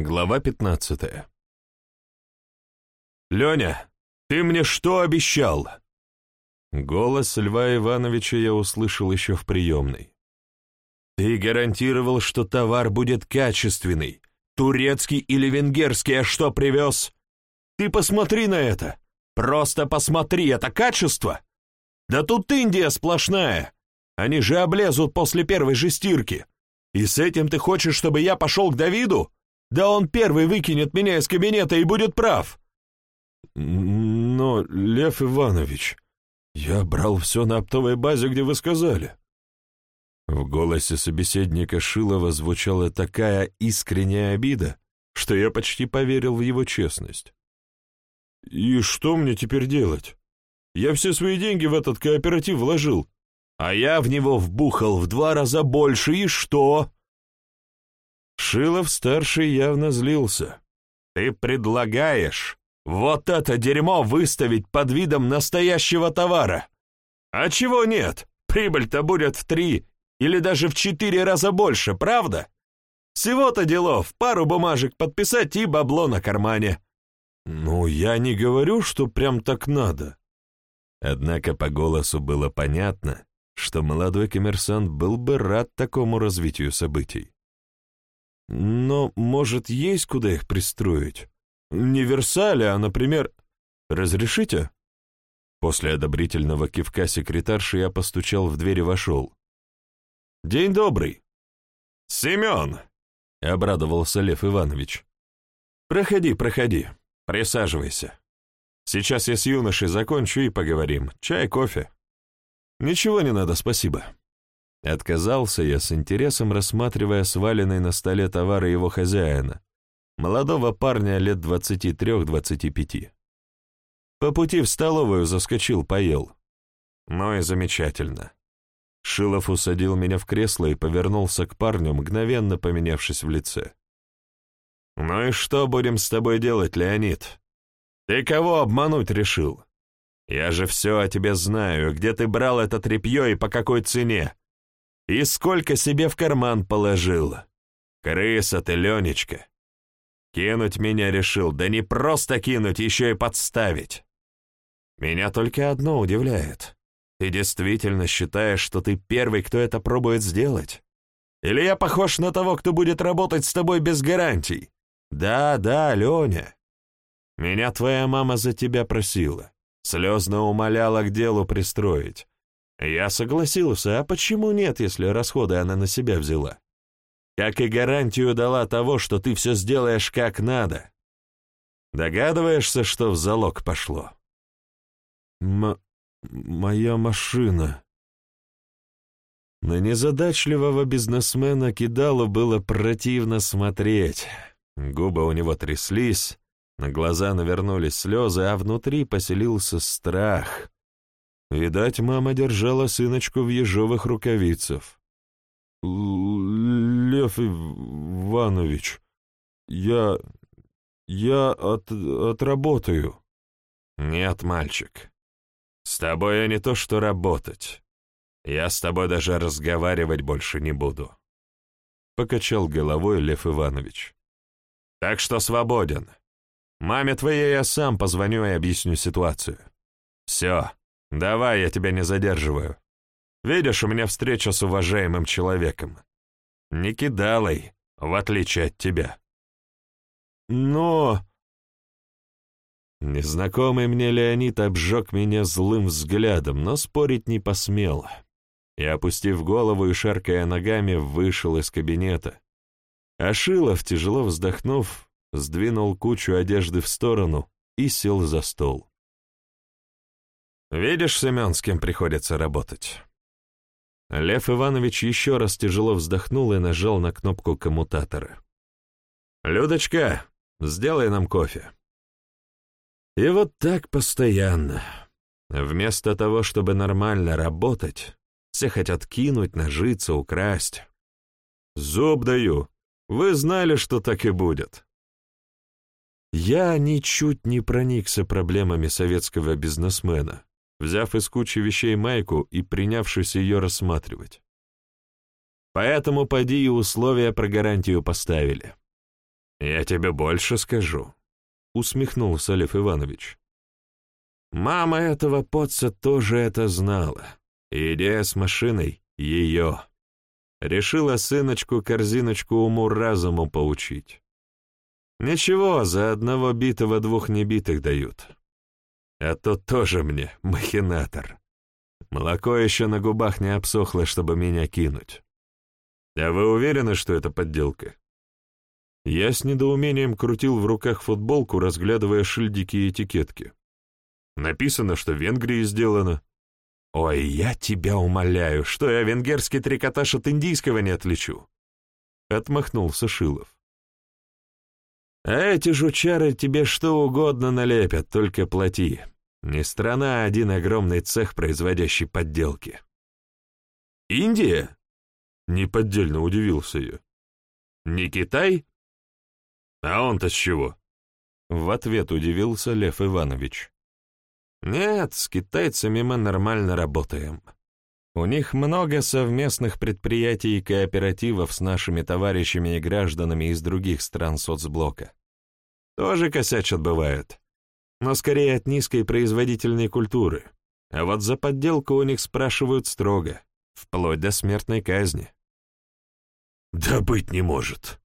Глава 15 «Леня, ты мне что обещал?» Голос Льва Ивановича я услышал еще в приемной. «Ты гарантировал, что товар будет качественный, турецкий или венгерский, а что привез? Ты посмотри на это! Просто посмотри, это качество! Да тут Индия сплошная! Они же облезут после первой же стирки! И с этим ты хочешь, чтобы я пошел к Давиду?» Да он первый выкинет меня из кабинета и будет прав. Но, Лев Иванович, я брал все на оптовой базе, где вы сказали. В голосе собеседника Шилова звучала такая искренняя обида, что я почти поверил в его честность. «И что мне теперь делать? Я все свои деньги в этот кооператив вложил, а я в него вбухал в два раза больше, и что?» Шилов-старший явно злился. «Ты предлагаешь вот это дерьмо выставить под видом настоящего товара? А чего нет? Прибыль-то будет в три или даже в четыре раза больше, правда? Всего-то делов, пару бумажек подписать и бабло на кармане». «Ну, я не говорю, что прям так надо». Однако по голосу было понятно, что молодой коммерсант был бы рад такому развитию событий. Но, может, есть куда их пристроить? Не Версале, а, например... Разрешите? После одобрительного кивка секретарши я постучал в дверь и вошел. «День добрый!» «Семен!» — обрадовался Лев Иванович. «Проходи, проходи, присаживайся. Сейчас я с юношей закончу и поговорим. Чай, кофе?» «Ничего не надо, спасибо». Отказался я с интересом, рассматривая сваленный на столе товары его хозяина, молодого парня лет двадцати трех-двадцати пяти. По пути в столовую заскочил, поел. Ну и замечательно. Шилов усадил меня в кресло и повернулся к парню, мгновенно поменявшись в лице. «Ну и что будем с тобой делать, Леонид? Ты кого обмануть решил? Я же все о тебе знаю, где ты брал это тряпье и по какой цене. И сколько себе в карман положил. Крыса ты, Ленечка. Кинуть меня решил, да не просто кинуть, еще и подставить. Меня только одно удивляет. Ты действительно считаешь, что ты первый, кто это пробует сделать? Или я похож на того, кто будет работать с тобой без гарантий? Да, да, Леня. Меня твоя мама за тебя просила, слезно умоляла к делу пристроить. Я согласился, а почему нет, если расходы она на себя взяла? Как и гарантию дала того, что ты все сделаешь как надо. Догадываешься, что в залог пошло? М моя машина. На незадачливого бизнесмена кидало было противно смотреть. Губы у него тряслись, на глаза навернулись слезы, а внутри поселился страх — Видать, мама держала сыночку в ежовых рукавицах. «Лев Иванович, я... я от... отработаю». «Нет, мальчик, с тобой я не то что работать. Я с тобой даже разговаривать больше не буду», — покачал головой Лев Иванович. «Так что свободен. Маме твоей я сам позвоню и объясню ситуацию. Все, Давай, я тебя не задерживаю. Видишь, у меня встреча с уважаемым человеком. Не кидалой, в отличие от тебя. Но... Незнакомый мне Леонид обжег меня злым взглядом, но спорить не посмел. И, опустив голову и шаркая ногами, вышел из кабинета. А Шилов, тяжело вздохнув, сдвинул кучу одежды в сторону и сел за стол. Видишь, Семен, с кем приходится работать?» Лев Иванович еще раз тяжело вздохнул и нажал на кнопку коммутатора. «Людочка, сделай нам кофе». И вот так постоянно. Вместо того, чтобы нормально работать, все хотят кинуть, нажиться, украсть. Зуб даю. Вы знали, что так и будет. Я ничуть не проникся проблемами советского бизнесмена взяв из кучи вещей майку и принявшись ее рассматривать. Поэтому поди и условия про гарантию поставили. Я тебе больше скажу, — усмехнулся Лев Иванович. Мама этого поца тоже это знала. Идея с машиной — ее. Решила сыночку-корзиночку уму-разуму поучить. Ничего, за одного битого двух небитых дают. А тот тоже мне махинатор. Молоко еще на губах не обсохло, чтобы меня кинуть. А вы уверены, что это подделка? Я с недоумением крутил в руках футболку, разглядывая шильдики и этикетки. Написано, что в Венгрии сделано. Ой, я тебя умоляю, что я венгерский трикотаж от индийского не отличу. Отмахнулся Шилов. А эти жучары тебе что угодно налепят, только плати. Не страна, а один огромный цех, производящий подделки. Индия? Неподдельно удивился я. Не Китай? А он-то с чего? В ответ удивился Лев Иванович. Нет, с китайцами мы нормально работаем. У них много совместных предприятий и кооперативов с нашими товарищами и гражданами из других стран соцблока. Тоже косячат бывает, но скорее от низкой производительной культуры. А вот за подделку у них спрашивают строго, вплоть до смертной казни. Да быть не может.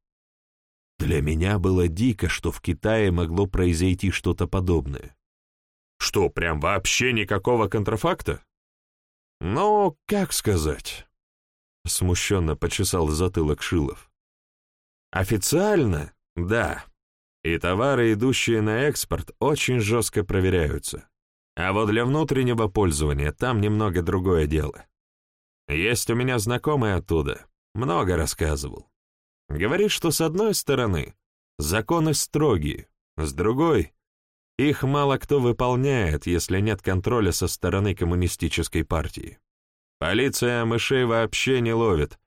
Для меня было дико, что в Китае могло произойти что-то подобное. Что, прям вообще никакого контрафакта? Ну, как сказать? Смущенно почесал затылок Шилов. Официально, да. И товары, идущие на экспорт, очень жестко проверяются. А вот для внутреннего пользования там немного другое дело. Есть у меня знакомый оттуда, много рассказывал. Говорит, что с одной стороны законы строгие, с другой их мало кто выполняет, если нет контроля со стороны коммунистической партии. Полиция мышей вообще не ловит,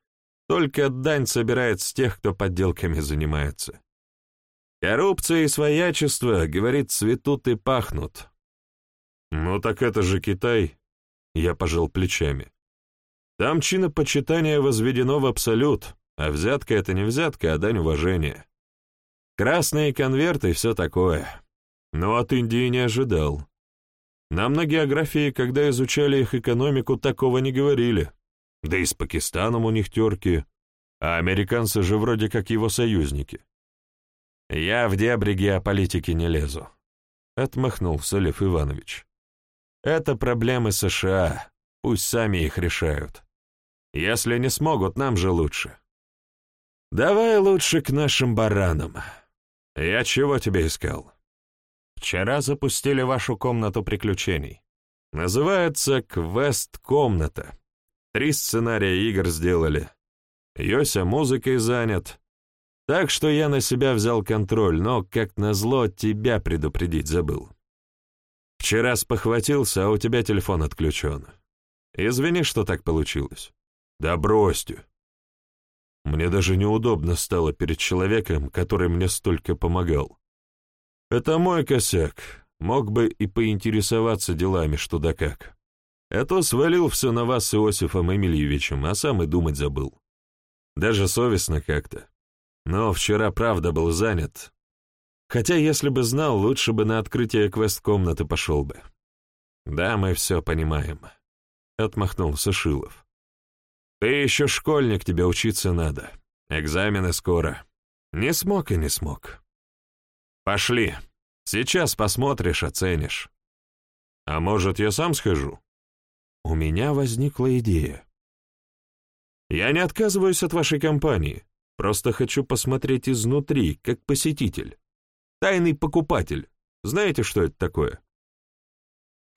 только дань собирает с тех, кто подделками занимается. Коррупция и своячество, говорит, цветут и пахнут. Ну так это же Китай, я пожал плечами. Там чинопочитание возведено в абсолют, а взятка — это не взятка, а дань уважения. Красные конверты и все такое. Но от Индии не ожидал. Нам на географии, когда изучали их экономику, такого не говорили. Да и с Пакистаном у них терки, а американцы же вроде как его союзники. Я в дебри геополитики не лезу. Отмахнулся Лев Иванович. Это проблемы США, пусть сами их решают. Если не смогут, нам же лучше. Давай лучше к нашим баранам. Я чего тебе искал? Вчера запустили вашу комнату приключений. Называется «Квест-комната». Три сценария игр сделали. Йося музыкой занят. Так что я на себя взял контроль, но, как назло, тебя предупредить забыл. Вчера спохватился, а у тебя телефон отключен. Извини, что так получилось. Да бросьте. Мне даже неудобно стало перед человеком, который мне столько помогал. Это мой косяк. Мог бы и поинтересоваться делами, что да как. А то свалил все на вас с Иосифом Эмильевичем, а сам и думать забыл. Даже совестно как-то. Но вчера правда был занят. Хотя, если бы знал, лучше бы на открытие квест-комнаты пошел бы. Да, мы все понимаем. Отмахнулся Шилов. Ты еще школьник, тебе учиться надо. Экзамены скоро. Не смог и не смог. Пошли. Сейчас посмотришь, оценишь. А может, я сам схожу? У меня возникла идея. Я не отказываюсь от вашей компании, просто хочу посмотреть изнутри, как посетитель. Тайный покупатель. Знаете, что это такое?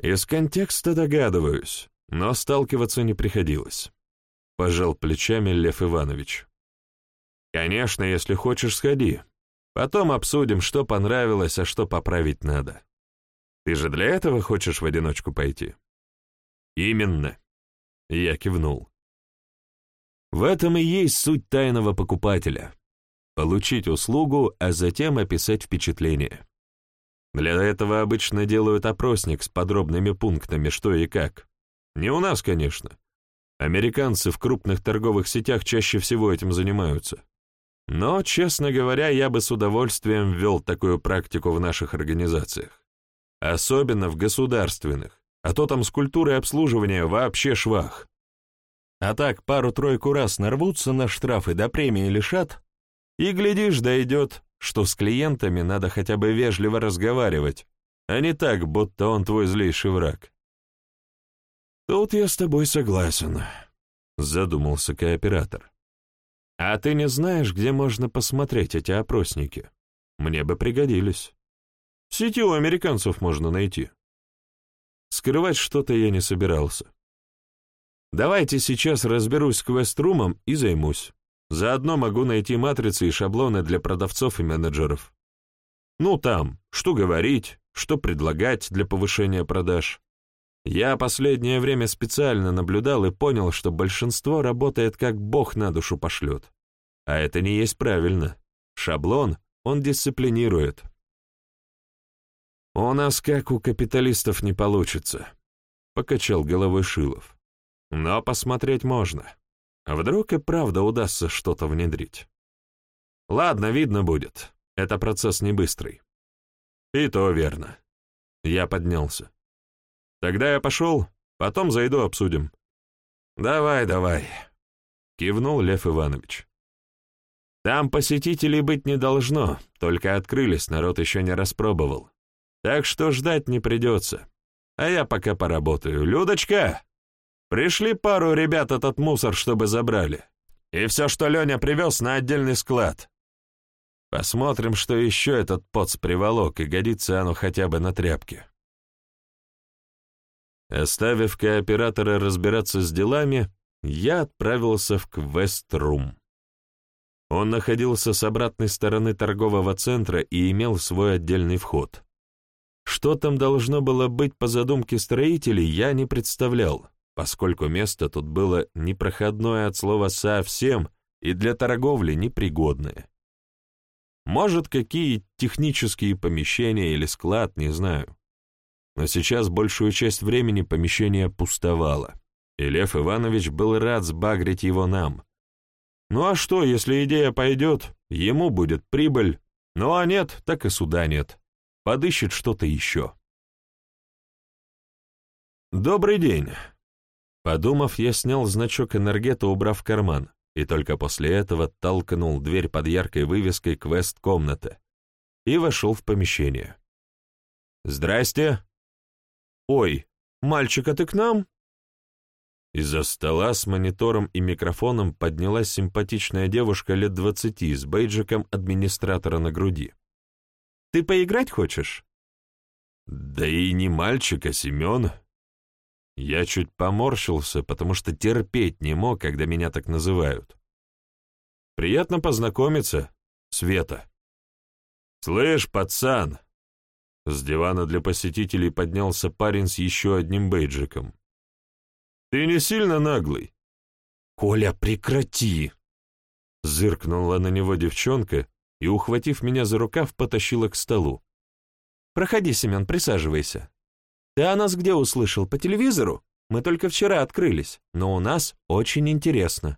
Из контекста догадываюсь, но сталкиваться не приходилось. Пожал плечами Лев Иванович. Конечно, если хочешь, сходи. Потом обсудим, что понравилось, а что поправить надо. Ты же для этого хочешь в одиночку пойти? Именно. Я кивнул. В этом и есть суть тайного покупателя. Получить услугу, а затем описать впечатление. Для этого обычно делают опросник с подробными пунктами, что и как. Не у нас, конечно. Американцы в крупных торговых сетях чаще всего этим занимаются. Но, честно говоря, я бы с удовольствием ввел такую практику в наших организациях. Особенно в государственных, а то там с культурой обслуживания вообще швах. А так пару-тройку раз нарвутся на штрафы до премии лишат, и, глядишь, дойдет, что с клиентами надо хотя бы вежливо разговаривать, а не так, будто он твой злейший враг. «Тут я с тобой согласен», — задумался кооператор. «А ты не знаешь, где можно посмотреть эти опросники? Мне бы пригодились. В сети у американцев можно найти». Скрывать что-то я не собирался. Давайте сейчас разберусь с квеструмом и займусь. Заодно могу найти матрицы и шаблоны для продавцов и менеджеров. Ну там, что говорить, что предлагать для повышения продаж. Я последнее время специально наблюдал и понял, что большинство работает как бог на душу пошлет. А это не есть правильно. Шаблон, он дисциплинирует. «У нас, как у капиталистов, не получится», — покачал головой Шилов. «Но посмотреть можно. Вдруг и правда удастся что-то внедрить. Ладно, видно будет. Это процесс не быстрый». «И то верно». Я поднялся. Тогда я пошел, потом зайду обсудим. Давай, давай, кивнул Лев Иванович. Там посетителей быть не должно, только открылись, народ еще не распробовал. Так что ждать не придется. А я пока поработаю. Людочка, пришли пару ребят этот мусор, чтобы забрали. И все, что Леня привез, на отдельный склад. Посмотрим, что еще этот поц приволок, и годится оно хотя бы на тряпке. Оставив кооператора разбираться с делами, я отправился в Квеструм. Он находился с обратной стороны торгового центра и имел свой отдельный вход. Что там должно было быть по задумке строителей, я не представлял, поскольку место тут было непроходное от слова «совсем» и для торговли непригодное. Может, какие технические помещения или склад, не знаю но сейчас большую часть времени помещение пустовало, и Лев Иванович был рад сбагрить его нам. Ну а что, если идея пойдет, ему будет прибыль, ну а нет, так и суда нет. Подыщет что-то еще. «Добрый день!» Подумав, я снял значок энергета, убрав в карман, и только после этого толкнул дверь под яркой вывеской «Квест-комната» и вошел в помещение. «Здрасте!» «Ой, мальчик, а ты к нам?» Из-за стола с монитором и микрофоном поднялась симпатичная девушка лет двадцати с бейджиком администратора на груди. «Ты поиграть хочешь?» «Да и не мальчик, а Семен». Я чуть поморщился, потому что терпеть не мог, когда меня так называют. «Приятно познакомиться, Света». «Слышь, пацан, с дивана для посетителей поднялся парень с еще одним бейджиком. «Ты не сильно наглый?» «Коля, прекрати!» Зыркнула на него девчонка и, ухватив меня за рукав, потащила к столу. «Проходи, Семен, присаживайся. Ты о нас где услышал? По телевизору? Мы только вчера открылись, но у нас очень интересно.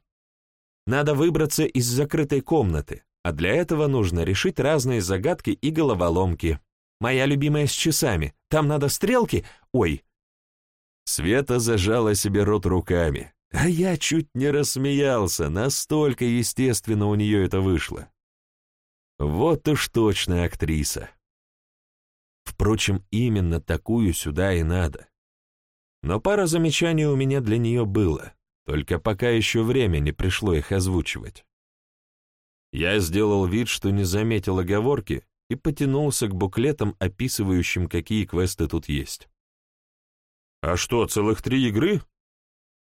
Надо выбраться из закрытой комнаты, а для этого нужно решить разные загадки и головоломки. Моя любимая с часами. Там надо стрелки. Ой!» Света зажала себе рот руками, а я чуть не рассмеялся, настолько естественно у нее это вышло. Вот уж точная актриса. Впрочем, именно такую сюда и надо. Но пара замечаний у меня для нее было, только пока еще время не пришло их озвучивать. Я сделал вид, что не заметил оговорки, и потянулся к буклетам, описывающим, какие квесты тут есть. «А что, целых три игры?»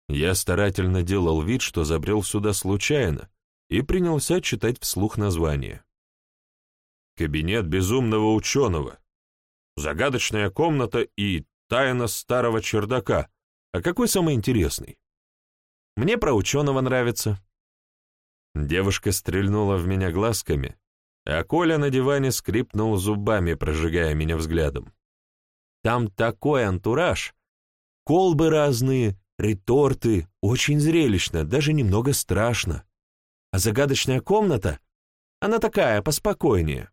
Я старательно делал вид, что забрел сюда случайно, и принялся читать вслух название. «Кабинет безумного ученого», «Загадочная комната» и «Тайна старого чердака». А какой самый интересный? Мне про ученого нравится. Девушка стрельнула в меня глазками, а Коля на диване скрипнул зубами, прожигая меня взглядом. Там такой антураж. Колбы разные, реторты, очень зрелищно, даже немного страшно. А загадочная комната Она такая, поспокойнее».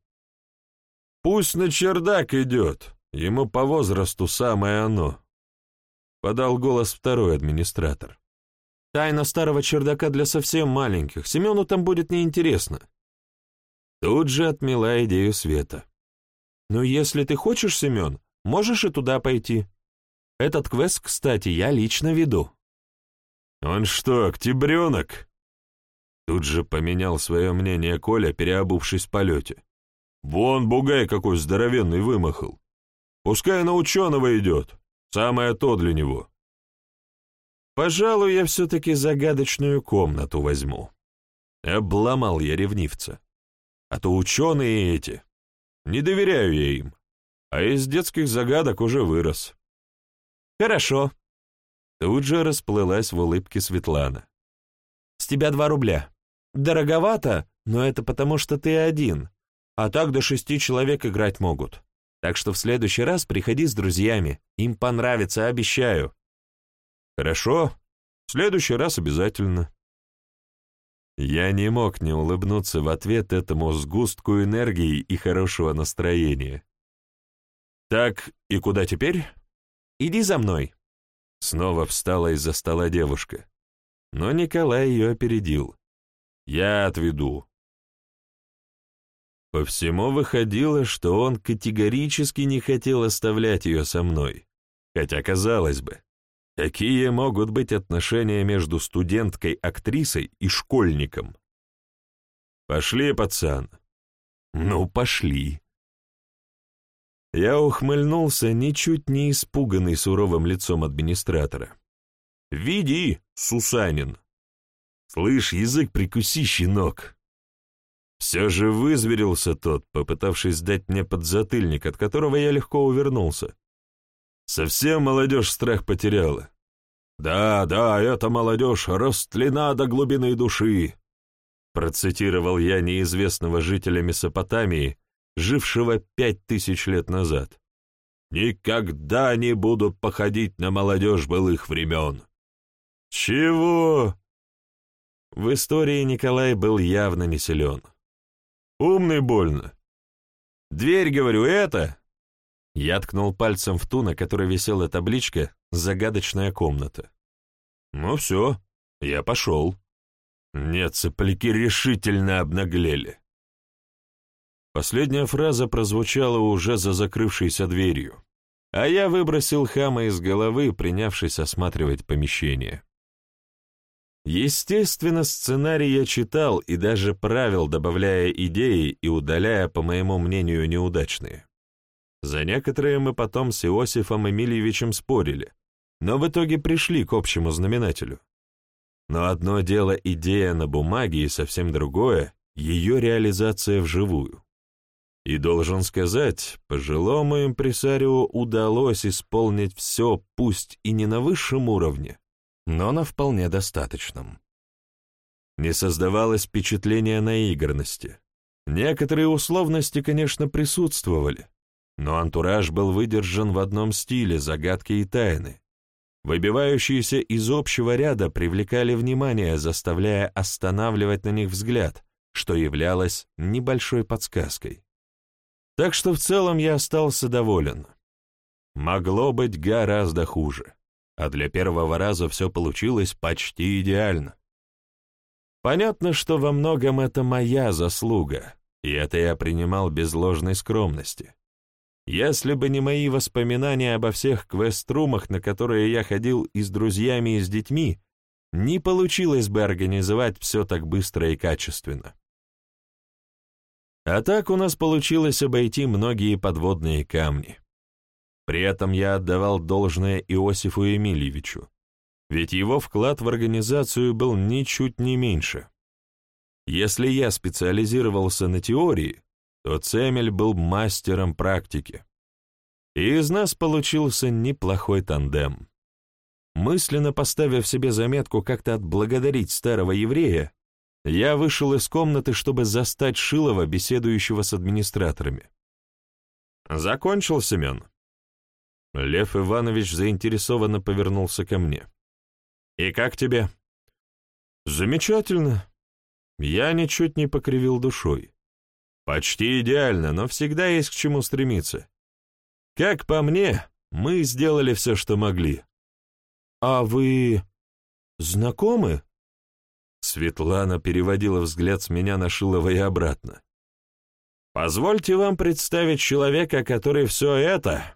«Пусть на чердак идет, ему по возрасту самое оно», — подал голос второй администратор. «Тайна старого чердака для совсем маленьких, Семену там будет неинтересно». Тут же отмела идею Света. «Ну, если ты хочешь, Семен, можешь и туда пойти. Этот квест, кстати, я лично веду». «Он что, октябренок?» Тут же поменял свое мнение Коля, переобувшись в полете. «Вон бугай какой здоровенный вымахал. Пускай на ученого идет, самое то для него». «Пожалуй, я все-таки загадочную комнату возьму». Обломал я ревнивца. А то ученые эти. Не доверяю я им. А из детских загадок уже вырос. «Хорошо», Тут же расплылась в улыбке Светлана. «С тебя два рубля. Дороговато, но это потому, что ты один. А так до шести человек играть могут. Так что в следующий раз приходи с друзьями. Им понравится, обещаю». «Хорошо. В следующий раз обязательно». Я не мог не улыбнуться в ответ этому сгустку энергии и хорошего настроения. «Так, и куда теперь?» «Иди за мной», Снова встала из-за стола девушка. Но Николай ее опередил. «Я отведу». По всему выходило, что он категорически не хотел оставлять ее со мной. Хотя, казалось бы, какие могут быть отношения между студенткой-актрисой и школьником? «Пошли, пацан». «Ну, пошли». Я ухмыльнулся, ничуть не испуганный суровым лицом администратора. «Веди, Сусанин!» «Слышь, язык прикуси, щенок!» Все же вызверился тот, попытавшись дать мне подзатыльник, от которого я легко увернулся. Совсем молодежь страх потеряла. «Да, да, эта молодежь растлена до глубины души», процитировал я неизвестного жителя Месопотамии, жившего пять тысяч лет назад. «Никогда не буду походить на молодежь былых времен». «Чего?» В истории Николай был явно не силен. «Умный больно». «Дверь, говорю, это?» Я ткнул пальцем в ту, на которой висела табличка «Загадочная комната». «Ну все, я пошел». Нет, цыпляки решительно обнаглели. Последняя фраза прозвучала уже за закрывшейся дверью, а я выбросил хама из головы, принявшись осматривать помещение. Естественно, сценарий я читал и даже правил, добавляя идеи и удаляя, по моему мнению, неудачные. За некоторые мы потом с Иосифом Эмильевичем спорили, но в итоге пришли к общему знаменателю. Но одно дело идея на бумаге и совсем другое — ее реализация вживую. И должен сказать, пожилому импресарио удалось исполнить все, пусть и не на высшем уровне, но на вполне достаточном. Не создавалось впечатления наигранности. Некоторые условности, конечно, присутствовали, но антураж был выдержан в одном стиле загадки и тайны. Выбивающиеся из общего ряда привлекали внимание, заставляя останавливать на них взгляд, что являлось небольшой подсказкой. Так что в целом я остался доволен. Могло быть гораздо хуже, а для первого раза все получилось почти идеально. Понятно, что во многом это моя заслуга, и это я принимал без ложной скромности. Если бы не мои воспоминания обо всех квест-румах, на которые я ходил и с друзьями, и с детьми, не получилось бы организовать все так быстро и качественно. А так у нас получилось обойти многие подводные камни. При этом я отдавал должное Иосифу Емельевичу, ведь его вклад в организацию был ничуть не меньше. Если я специализировался на теории, то Цемель был мастером практики. И из нас получился неплохой тандем. Мысленно поставив себе заметку как-то отблагодарить старого еврея, я вышел из комнаты, чтобы застать Шилова, беседующего с администраторами. «Закончил, Семен?» Лев Иванович заинтересованно повернулся ко мне. «И как тебе?» «Замечательно». Я ничуть не покривил душой. Почти идеально, но всегда есть к чему стремиться. Как по мне, мы сделали все, что могли. А вы знакомы? Светлана переводила взгляд с меня на Шилова и обратно. «Позвольте вам представить человека, который все это...»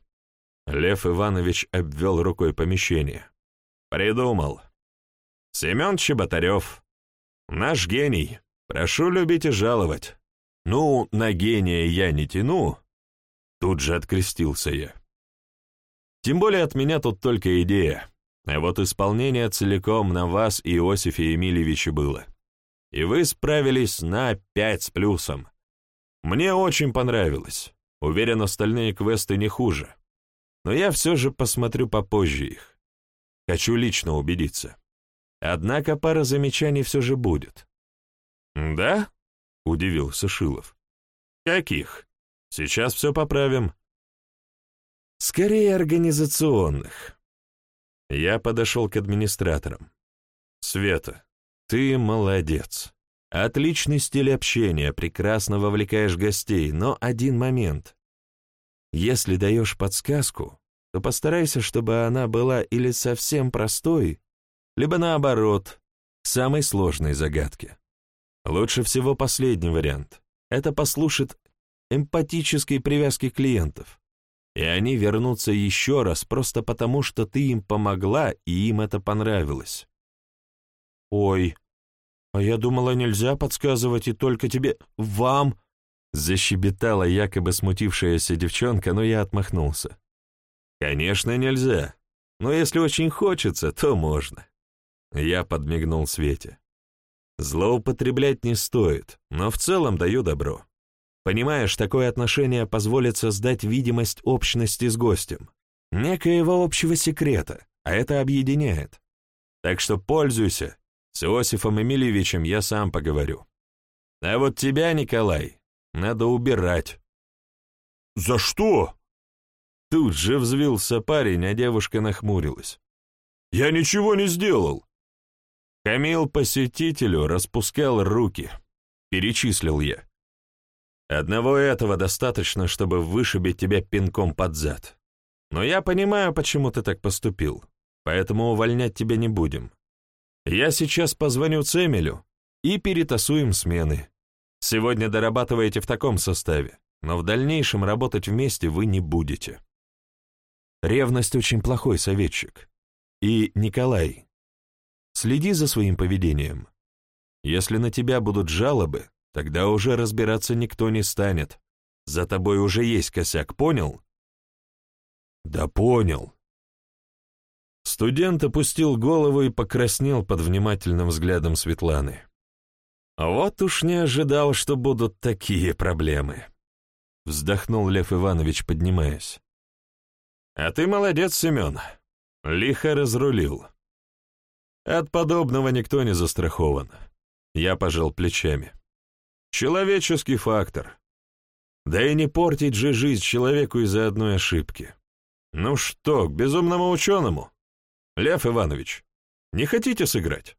Лев Иванович обвел рукой помещение. «Придумал. Семен Чеботарев. Наш гений. Прошу любить и жаловать. Ну, на гения я не тяну». Тут же открестился я. «Тем более от меня тут только идея. А вот исполнение целиком на вас, Иосифе Емельевиче, было. И вы справились на пять с плюсом. Мне очень понравилось. Уверен, остальные квесты не хуже. Но я все же посмотрю попозже их. Хочу лично убедиться. Однако пара замечаний все же будет. «Да?» — удивился Шилов. «Каких? Сейчас все поправим». «Скорее организационных. Я подошел к администраторам. «Света, ты молодец. Отличный стиль общения, прекрасно вовлекаешь гостей, но один момент. Если даешь подсказку, то постарайся, чтобы она была или совсем простой, либо наоборот, самой сложной загадке. Лучше всего последний вариант. Это послушает эмпатической привязки клиентов и они вернутся еще раз просто потому, что ты им помогла, и им это понравилось. «Ой, а я думала, нельзя подсказывать, и только тебе... Вам...» Защебетала якобы смутившаяся девчонка, но я отмахнулся. «Конечно, нельзя. Но если очень хочется, то можно». Я подмигнул Свете. «Злоупотреблять не стоит, но в целом даю добро. Понимаешь, такое отношение позволит создать видимость общности с гостем, некоего общего секрета, а это объединяет. Так что пользуйся. С Иосифом Эмильевичем я сам поговорю. А вот тебя, Николай, надо убирать. «За что?» Тут же взвился парень, а девушка нахмурилась. «Я ничего не сделал!» Камил посетителю распускал руки. Перечислил я. Одного этого достаточно, чтобы вышибить тебя пинком под зад. Но я понимаю, почему ты так поступил, поэтому увольнять тебя не будем. Я сейчас позвоню Цемелю и перетасуем смены. Сегодня дорабатываете в таком составе, но в дальнейшем работать вместе вы не будете. Ревность очень плохой советчик. И, Николай, следи за своим поведением. Если на тебя будут жалобы, Тогда уже разбираться никто не станет. За тобой уже есть косяк, понял? Да понял. Студент опустил голову и покраснел под внимательным взглядом Светланы. Вот уж не ожидал, что будут такие проблемы. Вздохнул Лев Иванович, поднимаясь. А ты молодец, Семен. Лихо разрулил. От подобного никто не застрахован. Я пожал плечами. Человеческий фактор. Да и не портить же жизнь человеку из-за одной ошибки. Ну что, к безумному ученому? Лев Иванович, не хотите сыграть?